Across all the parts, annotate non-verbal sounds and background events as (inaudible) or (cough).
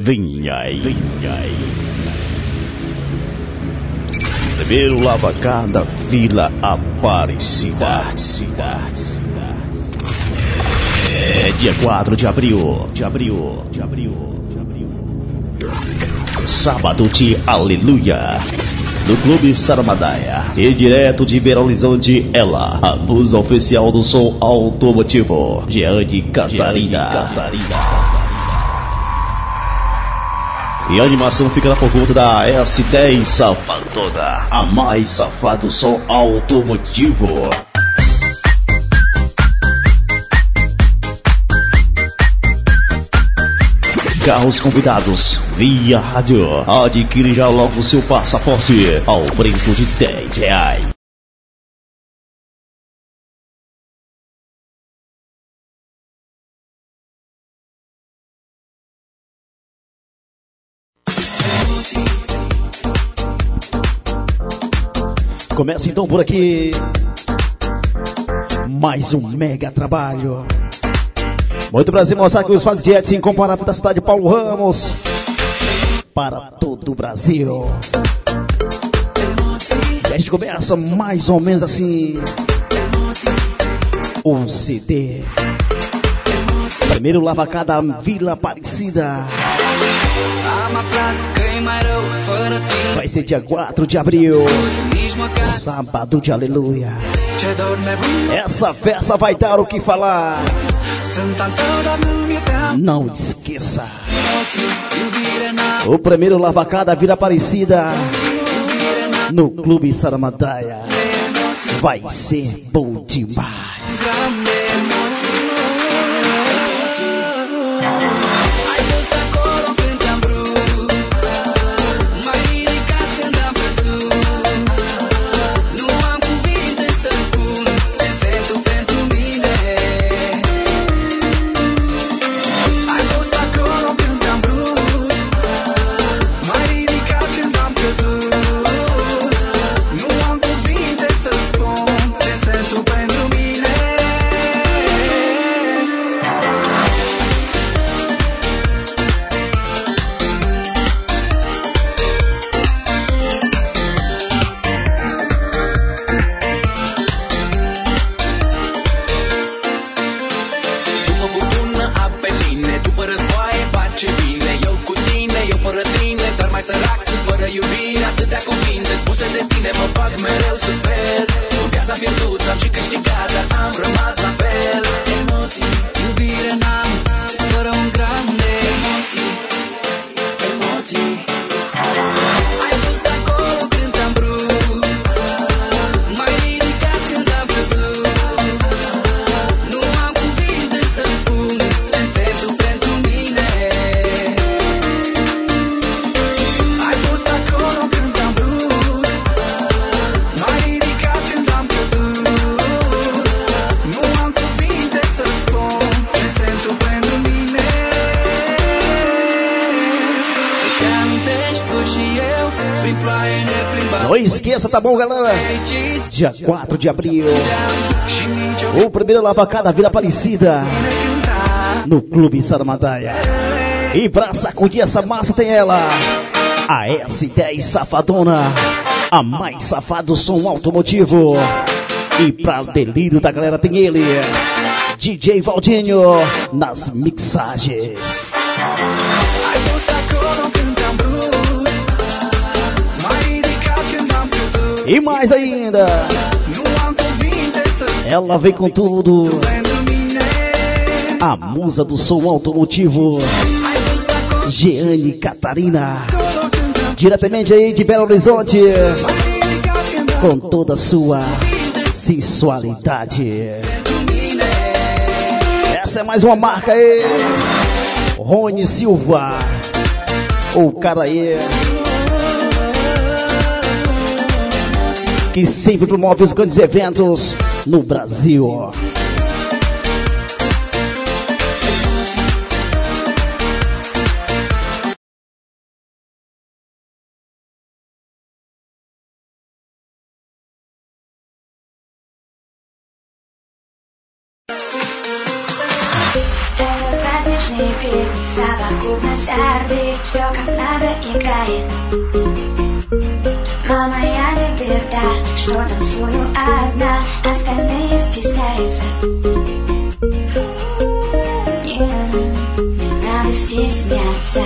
Vinha aí, aí. Primeiro lavacar da Vila Aparecida. É dia 4 de abril, de abril, de abril, de abril. Sábado de Aleluia. No Clube Saramadaia. E direto de Belo Horizonte, ela, a musa oficial do som automotivo, Gianni Catarina. Catarina. E a animação fica por conta da S10 Safadona, a mais safado som automotivo. Carros convidados via rádio. Adquire já logo seu passaporte ao preço de 10 reais. Começa então por aqui. Mais um mega trabalho. Muito prazer mostrar que os Fag Jets incomparável da cidade de Paulo Ramos. Para todo o Brasil. E a gente começa mais ou menos assim. O CD. Primeiro lavacá da Vila Aparecida. Vai ser dia 4 de abril. Sábado de aleluia. Essa festa vai dar o que falar. Não esqueça. O primeiro lavacá da Vila Aparecida. No Clube Saramadaia. Vai ser bom demais. Tá bom, galera? Dia 4 de abril. O primeiro lavacada da Vila Aparecida. No Clube Saramadaia. E pra sacudir essa massa tem ela. A S10 Safadona. A mais safado som automotivo. E pra delírio da galera tem ele. DJ Valdinho nas mixagens. E mais ainda, ela vem com tudo. A musa do som automotivo, Jeane Catarina. Diretamente aí de Belo Horizonte, com toda a sua sensualidade. Essa é mais uma marca aí. Rony Silva. O cara aí que sempre promove os grandes eventos no Brasil. небе Совокупность орбит Все как надо играет Мама, я не беда Что танцую одна Остальные стесняются Не надо стесняться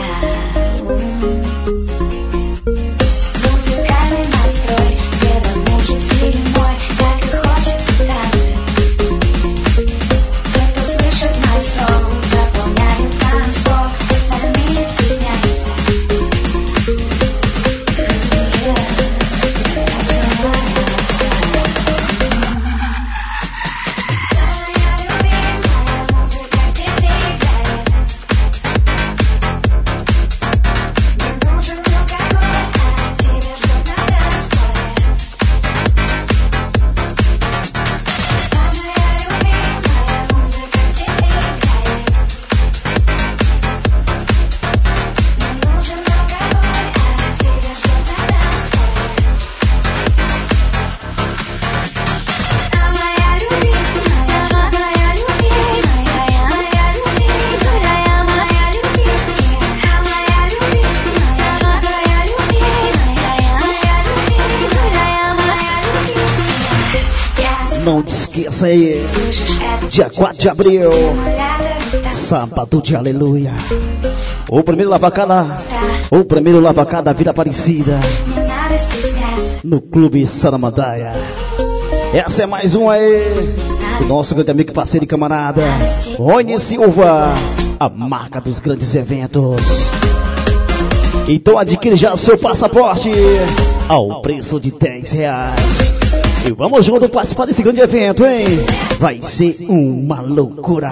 Dia 4 de abril. Sábado de aleluia. O primeiro lavacada. O primeiro lavacada Vila Aparecida. No Clube Saramandaia. Essa é mais uma aí. Do nosso grande amigo, parceiro e camarada. Rony Silva. A marca dos grandes eventos. Então adquire já seu passaporte ao preço de 10 reais. E vamos junto participar desse grande evento, hein? Vai ser uma loucura.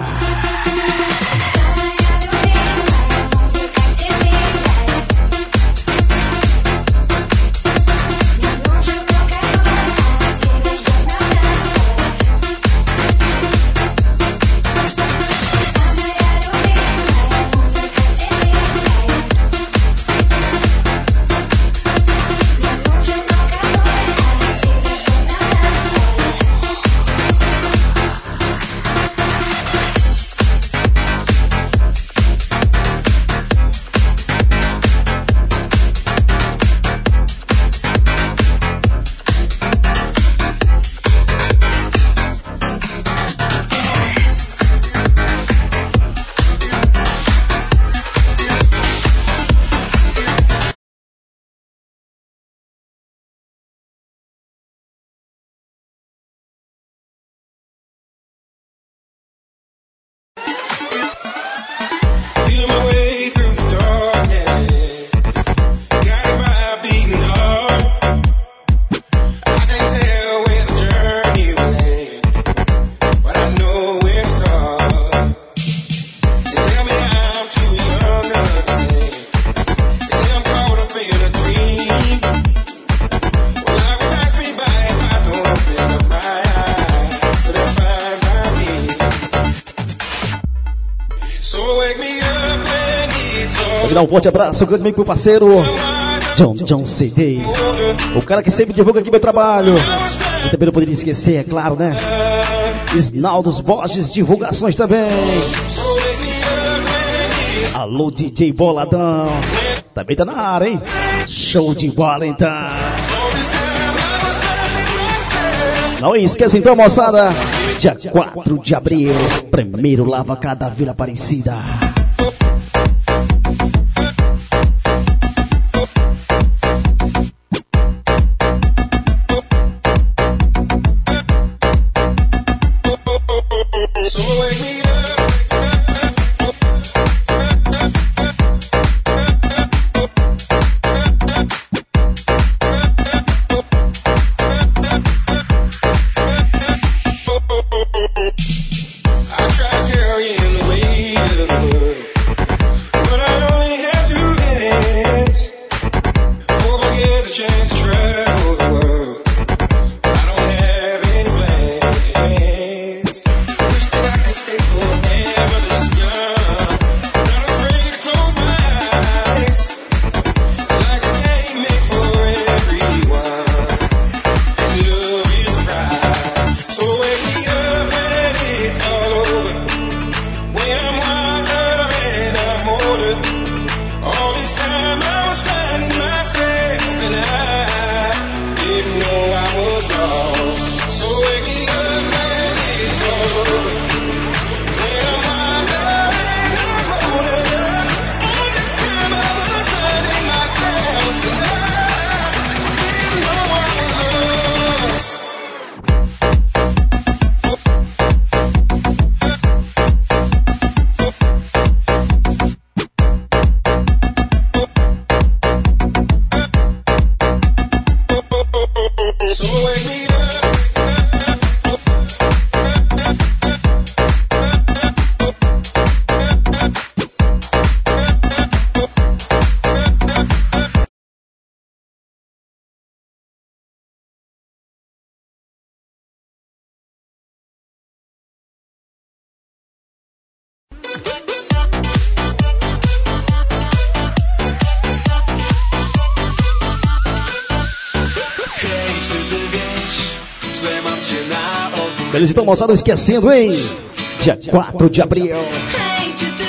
Um forte abraço, grande amigo parceiro, John John CDs. O cara que sempre divulga aqui meu trabalho. E também não poderia esquecer, é claro, né? Isnaldos Borges, divulgações também. Alô, DJ Boladão. Também tá na área, hein? Show de bola, então. Não esqueça então, moçada. Dia 4 de abril, primeiro Lava Cada Vila Aparecida. Eles estão mostrando esquecendo, hein? Dia 4 de abril.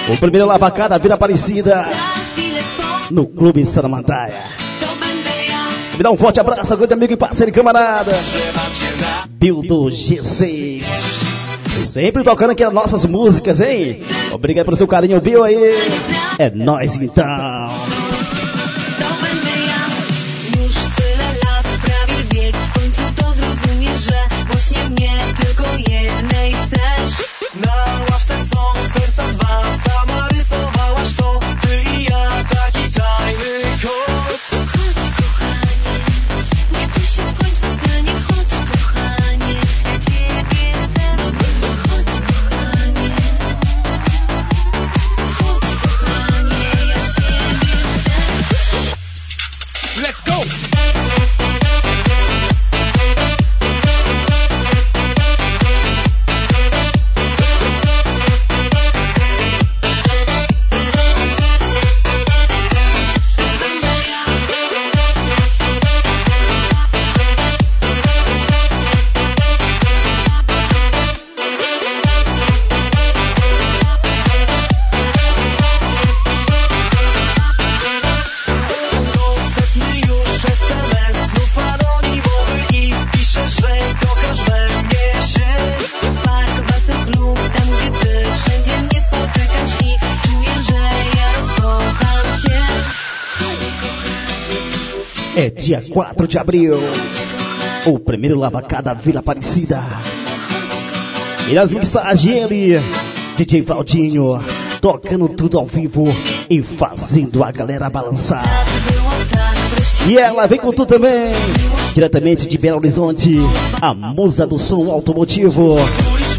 O primeiro lavacada Vila Aparecida. No Clube Saramandaia. Me dá um forte abraço, grande amigo e parceiro e camarada. Bill do G6. Sempre tocando aqui as nossas músicas, hein? Obrigado pelo seu carinho, Bill aí. É nóis então. Dia 4 de abril. O primeiro lavacada Vila Aparecida. E as mensagens ele, DJ Valdinho, tocando tudo ao vivo e fazendo a galera balançar. E ela vem com tu também, diretamente de Belo Horizonte, a musa do som automotivo,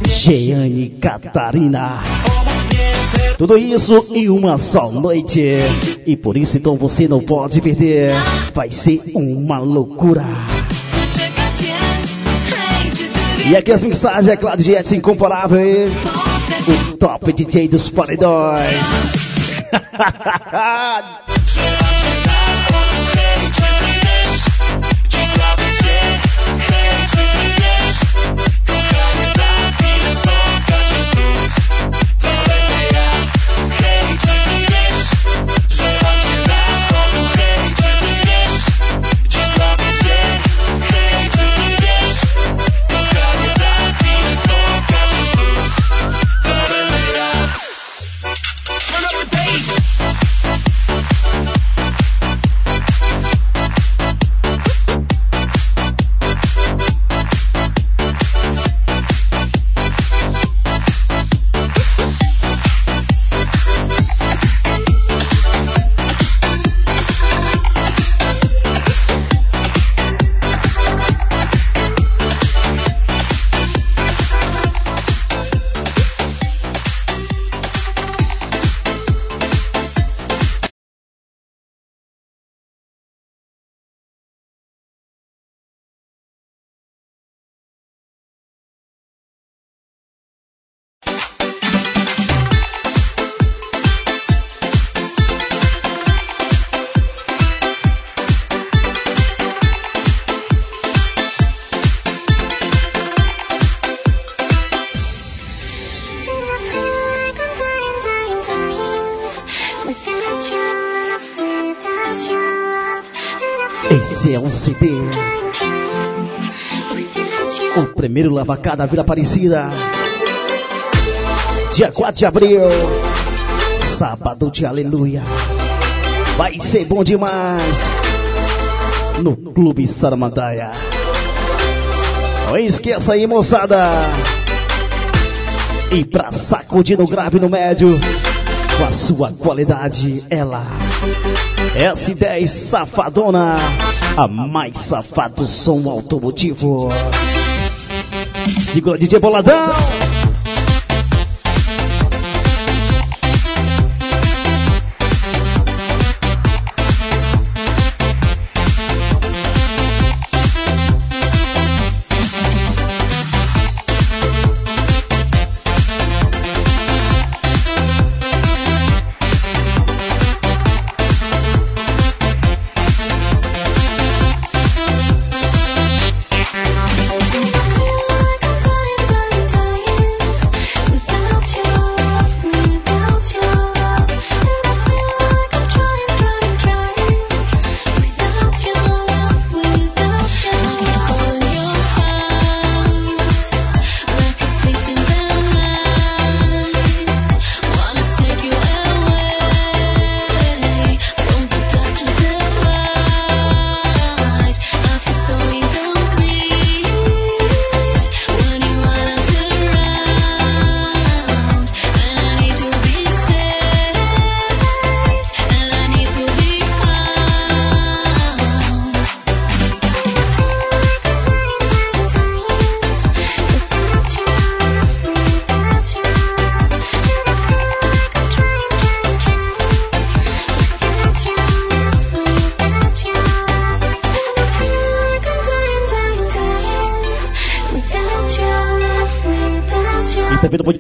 Jeane Catarina. Tudo isso em uma só noite. E por isso então você não pode perder. Vai ser uma loucura. E aqui as mensagens, é claro, de incomparável. O top DJ dos paredões. (laughs) um CD. O primeiro lavacada Vila Aparecida. Dia 4 de abril. Sábado de aleluia. Vai ser bom demais. No Clube Saramandaia. Não esqueça aí, moçada. E pra sacudir no grave no médio, com a sua qualidade, ela. S10 Safadona, a mais safado som automotivo. Digo, DJ Boladão.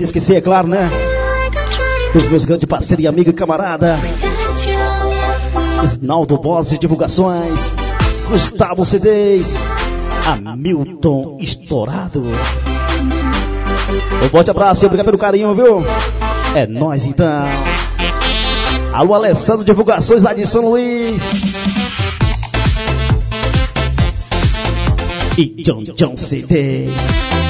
Esquecer, é claro, né? Os meus grandes parceiros e amigo e camarada. Isnaldo Bose Divulgações. Gustavo CDs. Hamilton Estourado. Um forte abraço e obrigado pelo carinho, viu? É nós então. Alô, Alessandro Divulgações lá de São Luís. E John John CDs.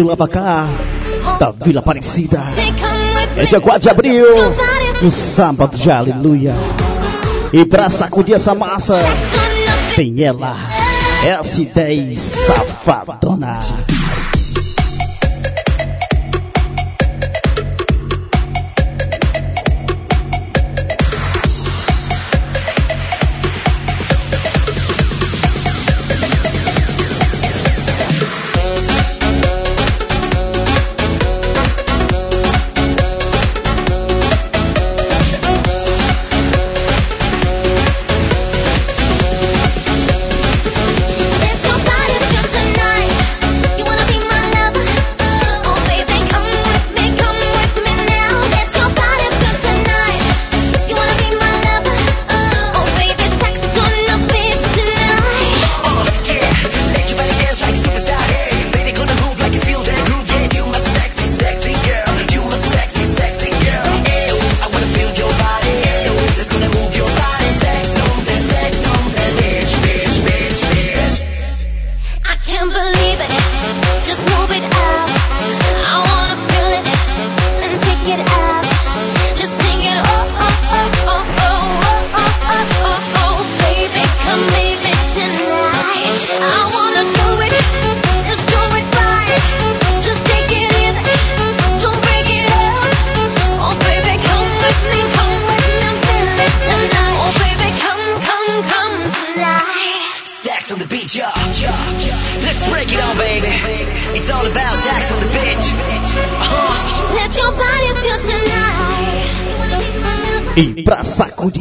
Primeiro Lavacar da Vila Aparecida. É dia 4 de abril, no sábado de aleluia. E pra sacudir essa massa, tem ela, S10 Safadona.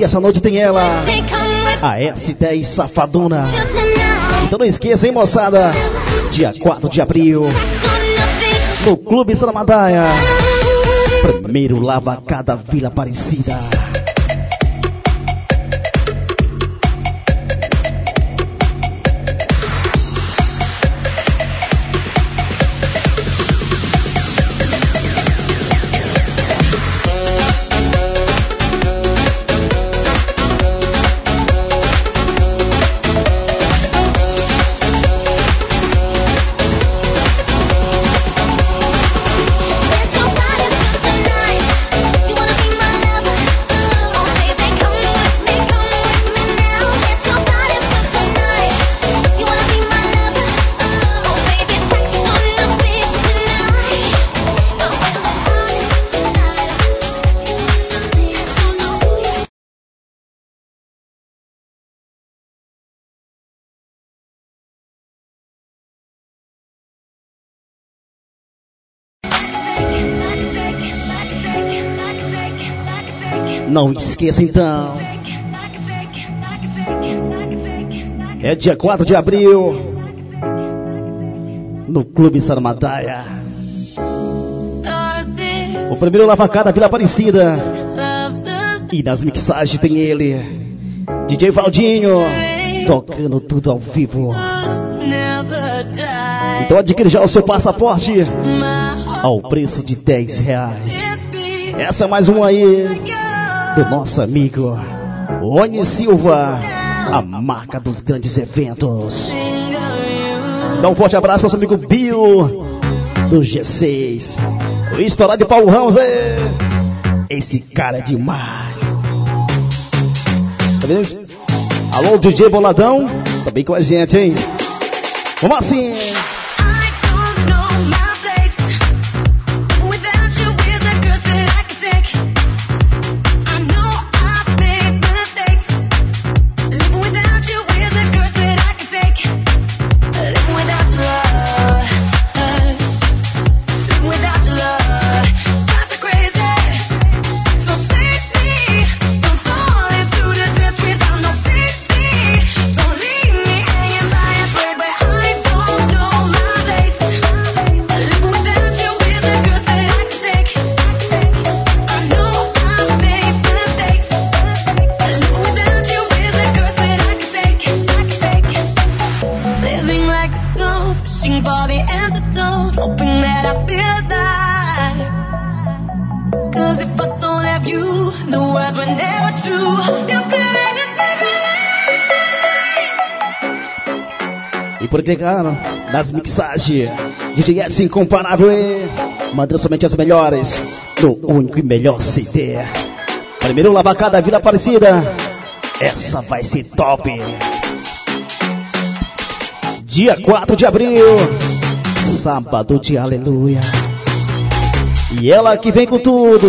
Essa noite tem ela, a S10 Safadona. Então não esqueça, hein, moçada? Dia 4 de abril, no Clube Salamadaia. Primeiro lava cada Vila Aparecida. Não esqueça então. É dia 4 de abril. No Clube Sarmadaia. O primeiro lavacar da Vila Aparecida. E nas mixagens tem ele. DJ Valdinho. Tocando tudo ao vivo. Então adquire já o seu passaporte ao preço de 10 reais. Essa é mais uma aí do nosso amigo Oni Silva, a marca dos grandes eventos. Dá um forte abraço ao nosso amigo Bill do G6. O estourado de Paulo Ramos, é. Esse cara é demais. Tá vendo? Alô, DJ Boladão, também com a gente, hein? Vamos assim! Pegando nas mixagens. DJ Edson incomparável? Mandando somente as melhores. Do único e melhor CD. Primeiro Lavacada Vila Aparecida. Essa vai ser top. Dia 4 de abril. Sábado de aleluia. E ela que vem com tudo.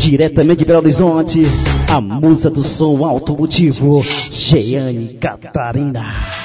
Diretamente de Belo Horizonte. A musa do som automotivo. Jeane Catarina.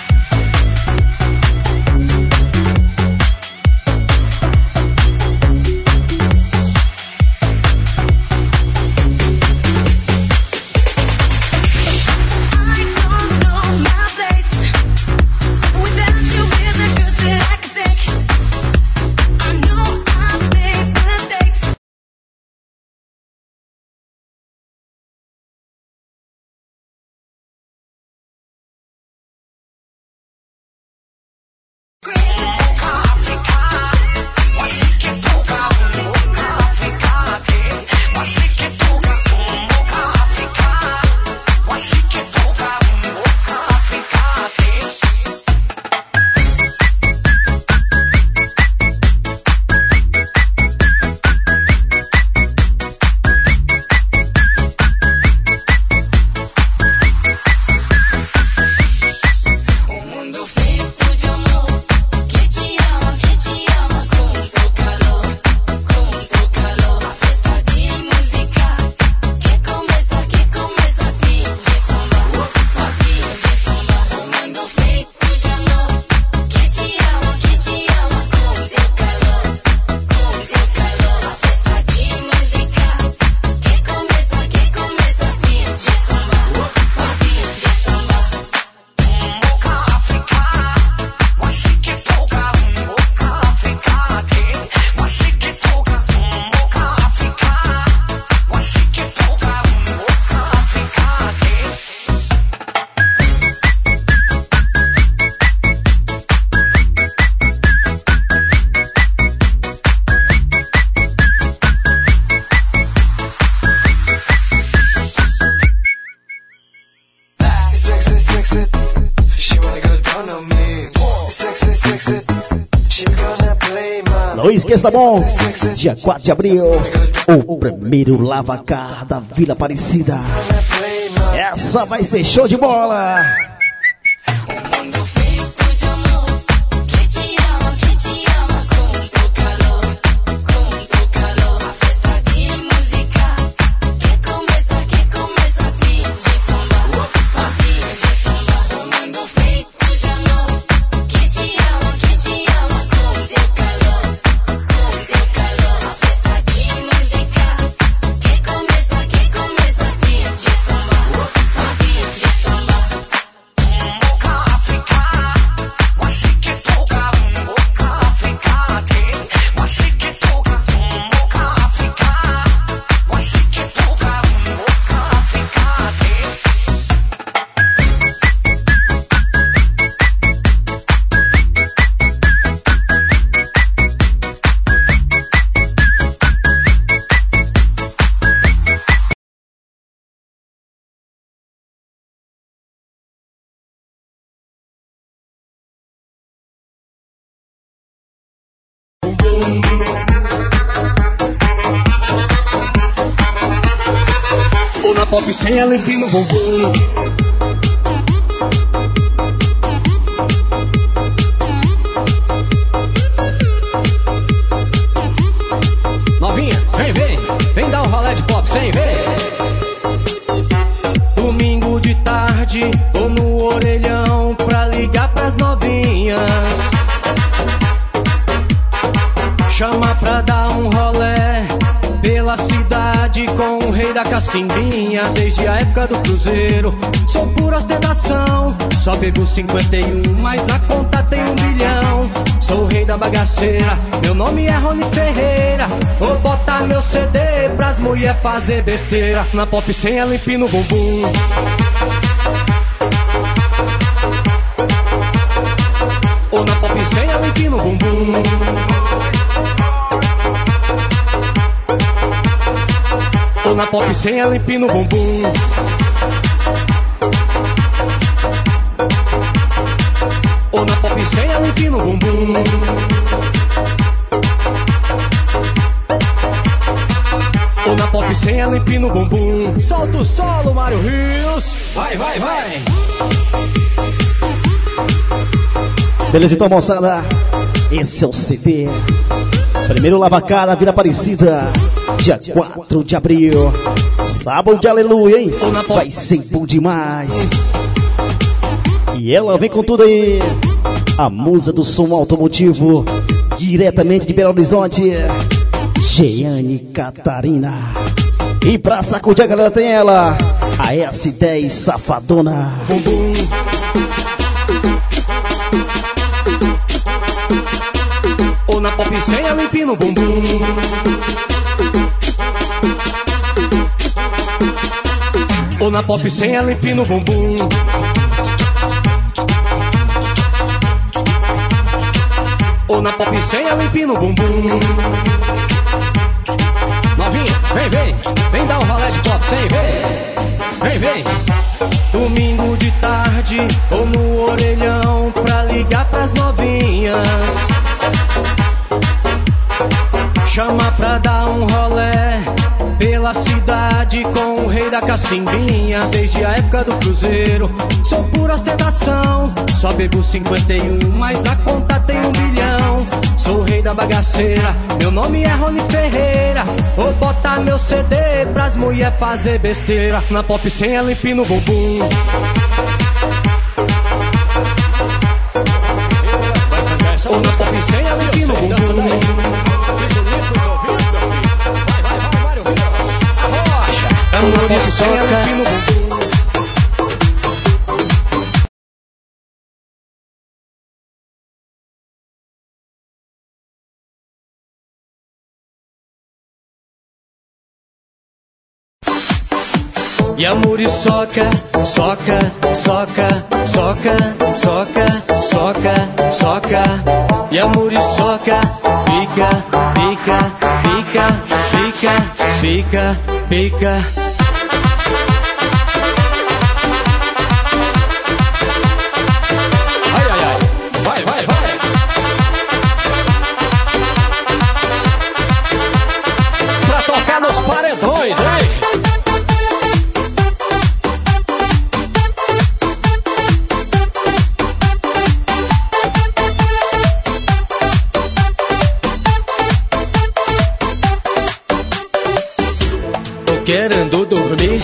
Tá bom? Dia 4 de abril, o primeiro lavacar da Vila Aparecida. Essa vai ser show de bola! Pop sem ela empina cacimbinha. Desde a época do cruzeiro, sou pura ostentação. Só bebo 51, mas na conta tem um bilhão. Sou o rei da bagaceira, meu nome é Rony Ferreira. Vou botar meu CD pras mulher fazer besteira. Na pop sem ela empina o bumbum. Ou na pop sem ela empina o bumbum. Na pop sem ela empina o bumbum. Ou na pop sem ela empina o bumbum. Ou na pop sem ela empina o bumbum. Solta o solo, Mário Rios. Vai, vai, vai. Beleza, então, moçada. Esse é o CD. Primeiro Lava Cara, Vila Aparecida. Dia 4 de abril. Sábado de aleluia, hein? Vai ser bom demais. E ela vem com tudo aí. A musa do som automotivo. Diretamente de Belo Horizonte. Jeane Catarina. E pra sacudir a galera tem ela. A S10 Safadona. Ou na pop sem ela empina o bumbum. Ou na pop sem ela empina o bumbum. Ou na pop sem ela empina o bumbum. Novinha, vem, vem, vem dar um rolé de pop sem ver. Vem, vem. Domingo de tarde, ou no orelhão pra ligar pras novinhas. Chama pra dar um rolé pela cidade com o rei da cacimbinha. Desde a época do cruzeiro, sou pura ostentação. Só bebo 51, mas na conta tem um bilhão. Sou o rei da bagaceira, meu nome é Rony Ferreira. Vou botar meu CD pras mulher fazer besteira. Na pop sem ela empina o bumbum. Uma piçoca. E a muriçoca, soca, soca, soca, soca, soca, soca. E a muriçoca fica, fica, fica, fica, fica, fica. Ai, dormir,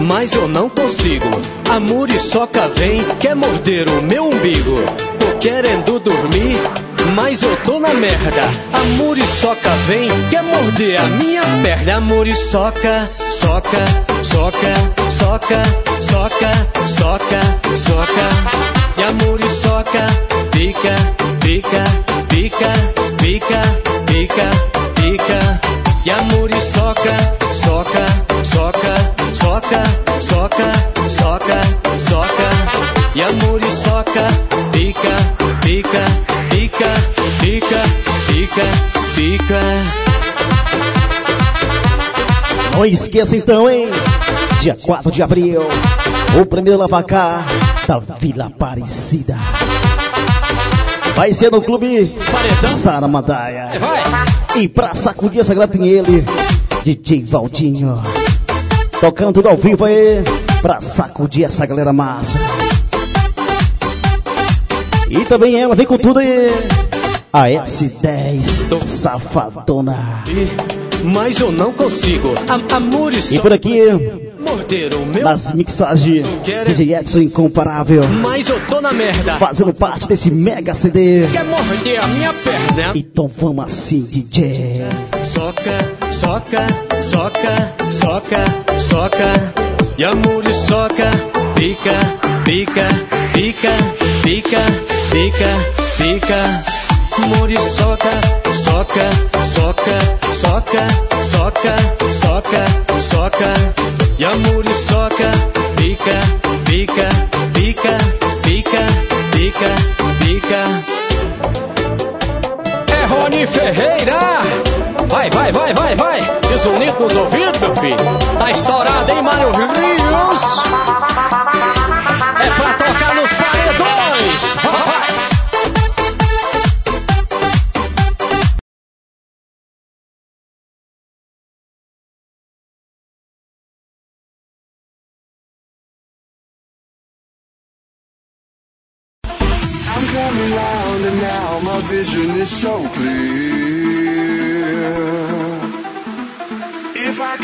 mas eu não consigo. A muriçoca vem, quer morder o meu umbigo. Tô querendo dormir, mas eu tô na merda. A muriçoca vem, quer morder a minha perna. A muriçoca, soca, soca, soca, soca, soca, soca. E a muriçoca fica, fica, fica, fica, fica, fica. E a muriçoca, soca, soca, soca, soca. E a muriçoca fica, fica, fica, fica, fica, fica. Não esqueça então, hein? Dia 4 de abril, o primeiro Lavacá da Vila Aparecida. Vai ser no clube Saramadaia. E pra sacudir essa grata tem ele, DJ Valdinho. Tocando tudo ao vivo aí pra sacudir essa galera massa. E também ela vem com tudo aí. A S10 Safadona. Mas eu não consigo. A, amores E por aqui, nas mixagens, DJ Edson Incomparável. Mas eu tô na merda. Fazendo parte desse mega CD. Quer morder a minha perna? Então vamos assim, DJ. Soca, soca, soca, soca, soca. E amores soca, pica, pica, pica, pica, pica, pica. Amores soca, soca, soca, soca, soca, soca, soca. E amores soca, pica, pica, pica, pica, pica, pica. É Rony Ferreira! Vai, vai, vai, vai, vai! Desunir nos ouvidos, meu filho! Tá estourado, hein, Mário Rios? É pra tocar nos paredões! Vai! I'm coming round and now my vision is so clear.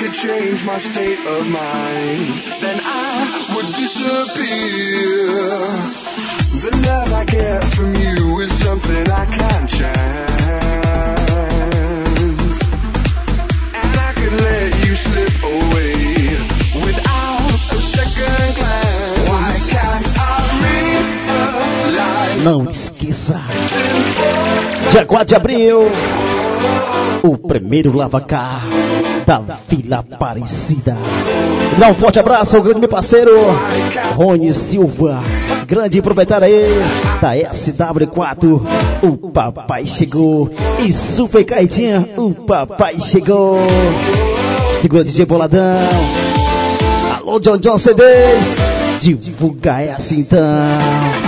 Could change my state of mind, then I would disappear. The love I get from you is something I can't chance. And I could let you slip away without a second glance. Why can't I realize? Não esqueça. Dia 4 de abril, o primeiro lavacar da Vila Aparecida. Dá um forte abraço ao grande meu parceiro, Rony Silva, grande proprietário aí da SW4. O papai chegou e Super Caetinha, o papai chegou. Segura DJ Boladão. Alô, John John CDs. Divulga essa então.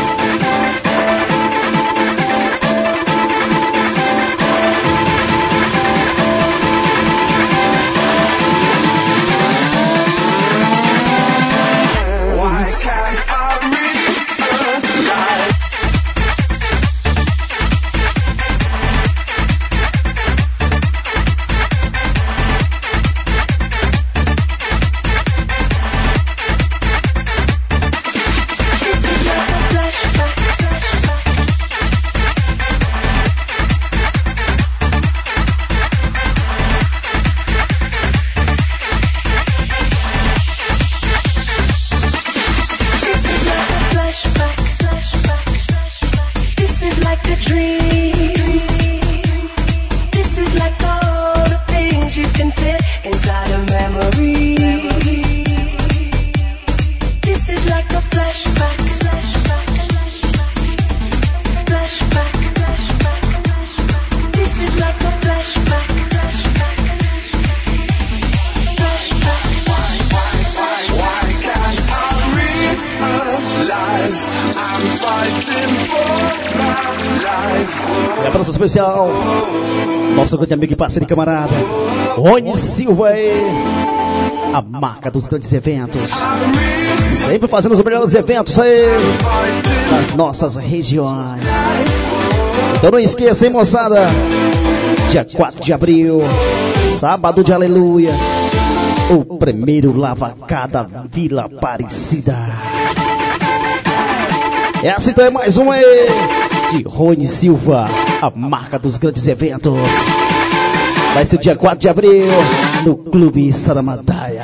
Especial. Nosso grande amigo e parceiro e camarada. Rony Silva aí. A marca dos grandes eventos. Sempre fazendo os melhores eventos aí. Das nossas regiões. Então não esqueça, hein, moçada? Dia 4 de abril. Sábado de aleluia. O primeiro lavacada Vila Aparecida. Essa então é mais uma aí de Rony Silva, a marca dos grandes eventos. Vai ser dia 4 de abril no Clube Saramataia.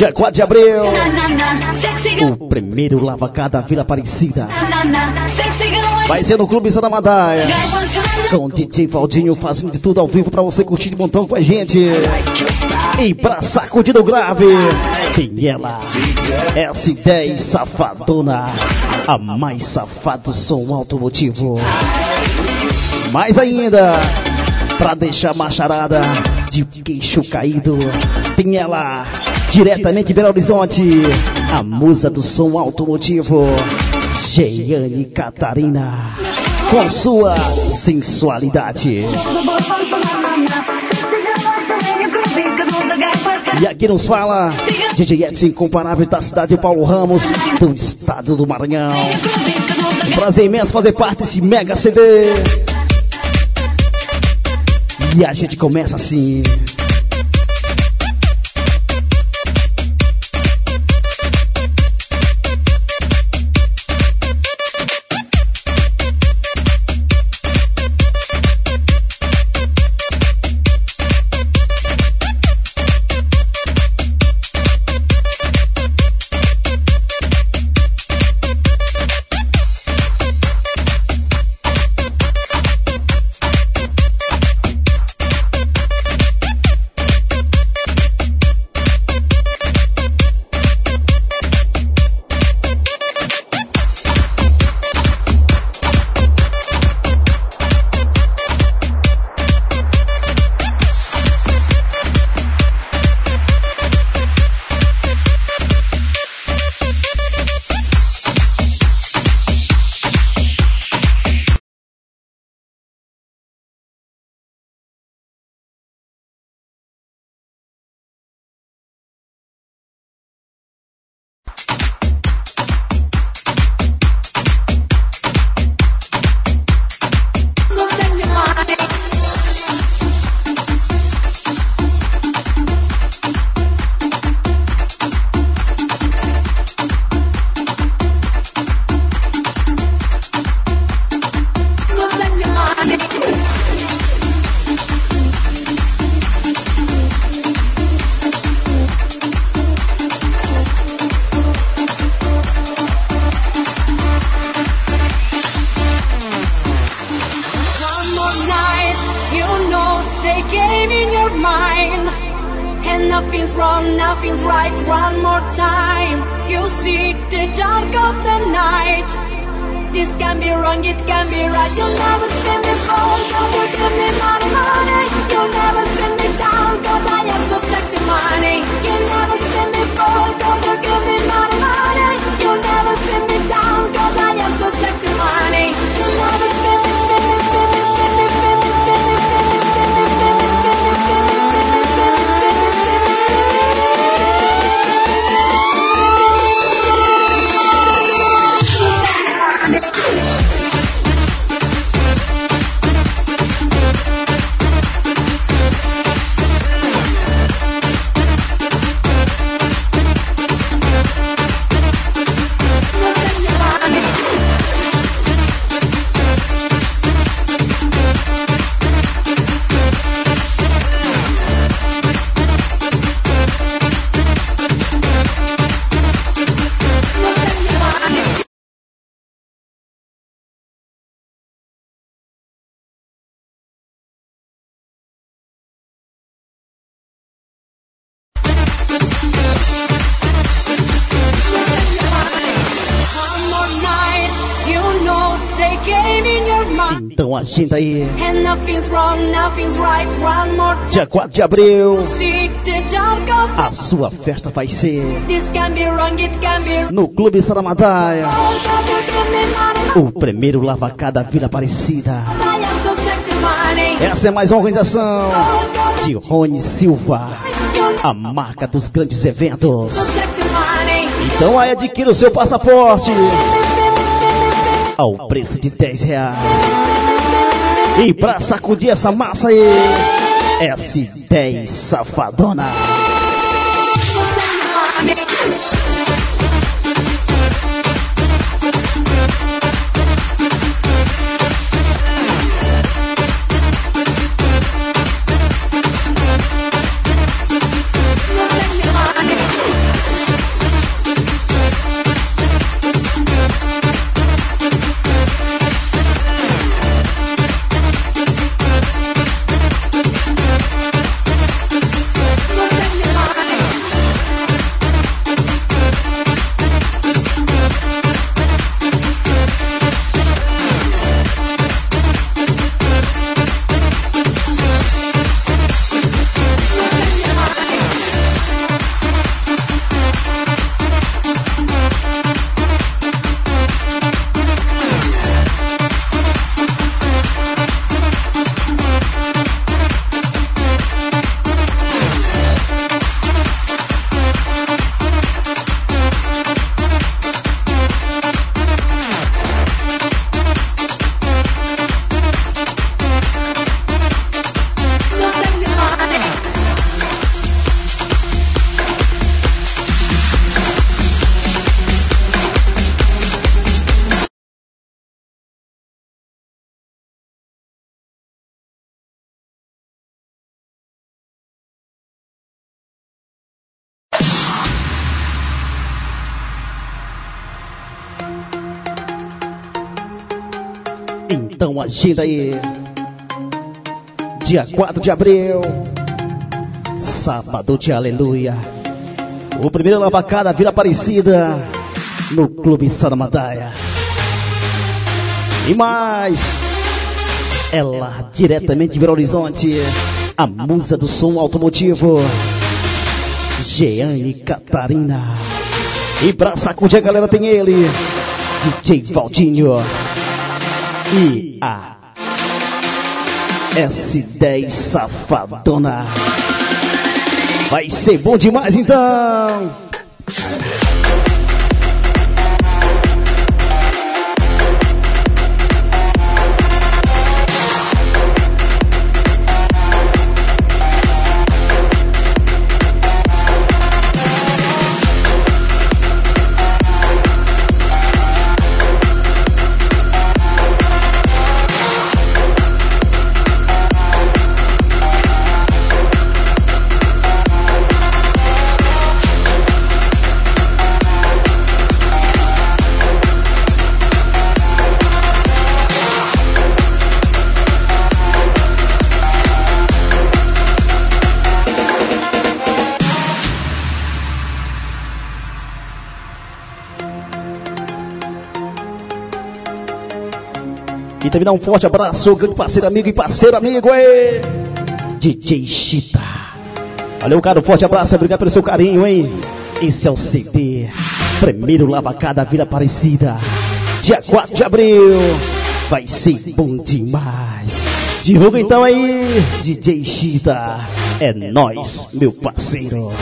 Dia 4 de abril. O primeiro Lavacá da Vila Aparecida. Vai ser no Clube Santa Madaia. Com DJ Valdinho fazendo de tudo ao vivo pra você curtir de montão com a gente. E pra sacudido grave, tem ela. S10 Safadona. A mais safado som automotivo. Mais ainda, pra deixar macharada de queixo caído, tem ela diretamente de Belo Horizonte, a musa do som automotivo, Jeiane Catarina, com sua sensualidade. E aqui nos fala DJ Edson incomparável da cidade de Paulo Ramos, do estado do Maranhão. Um prazer imenso fazer parte desse mega CD. E a gente começa assim. you see the dark of the night. This can be wrong, it can be right. You'll never see me fall, never give me money, money. You'll never see me down, cause I am so sexy, money. You'll never see me fall, don't more time. Dia 4 de abril, a sua festa vai ser no Clube Saramadaia. O primeiro lavacada Vila Aparecida. Essa é mais uma organização de Rony Silva, a marca dos grandes eventos. Então aí adquira o seu passaporte ao preço de 10 reais. E pra sacudir essa massa aí, S10 Safadona. Então agenda aí. Dia 4 de abril, sábado de aleluia. O primeiro lavacada Vila Aparecida no Clube Saramadaia. E mais, ela diretamente de Belo Horizonte, a musa do som automotivo, Jeane Catarina. E pra sacudir a galera tem ele, DJ Valdinho. E a S10 Safadona. Vai ser bom demais então. E também dá um forte abraço, grande parceiro amigo e parceiro amigo, hein? DJ Chita. Valeu, cara, um forte abraço, obrigado pelo seu carinho, hein? Esse é o CD, primeiro lavacada Vila Aparecida, dia 4 de abril. Vai ser bom demais. Divulga então aí, DJ Chita. É nós, meu parceiro.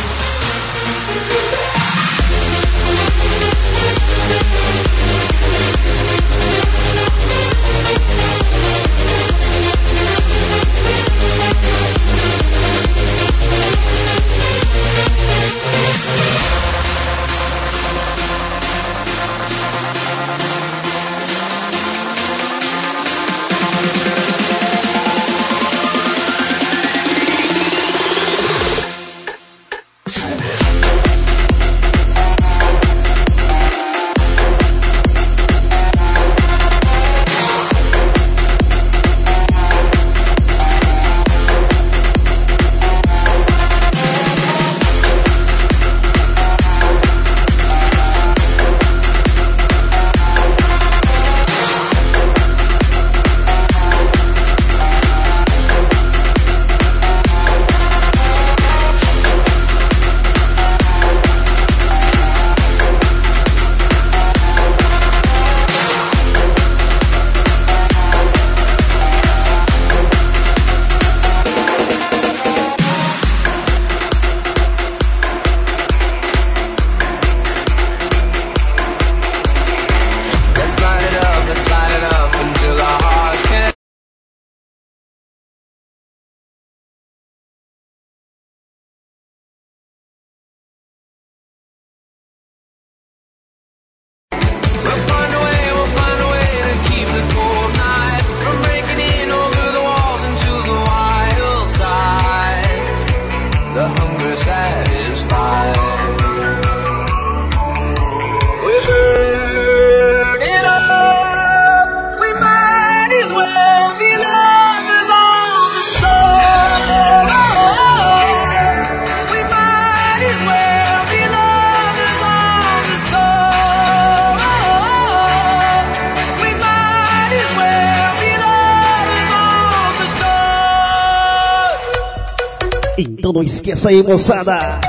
Esqueça aí, moçada.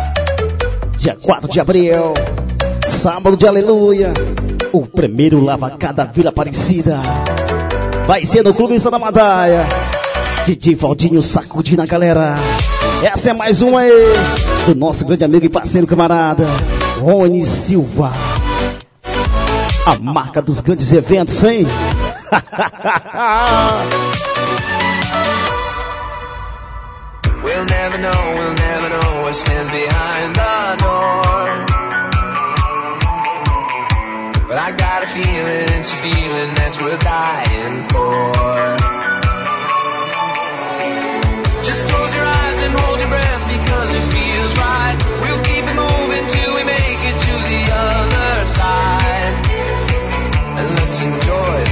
Dia 4 de abril, sábado de aleluia. O primeiro Lavacada Vila Aparecida. Vai ser no Clube Santa Madaia. Didi Valdinho sacudindo a galera. Essa é mais uma aí do nosso grande amigo e parceiro camarada, Rony Silva. A marca dos grandes eventos, hein? (laughs) We'll never know, we'll never what stands behind the door. But I got a feeling, it's a feeling that we're dying for. Just close your eyes and hold your breath because it feels right. We'll keep it moving till we make it to the other side. And let's enjoy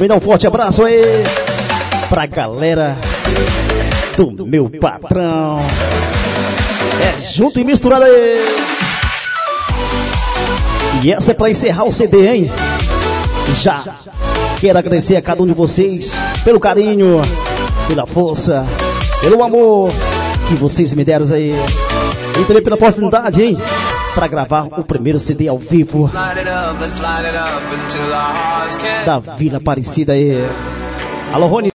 Também dá um forte abraço aí pra galera do meu patrão. É junto e misturado aí. E essa é pra encerrar o CD, hein? Já quero agradecer a cada um de vocês pelo carinho, pela força, pelo amor que vocês me deram aí. E também pela oportunidade, hein? Pra gravar o primeiro CD ao vivo da Vila Aparecida aí. Alô, Rony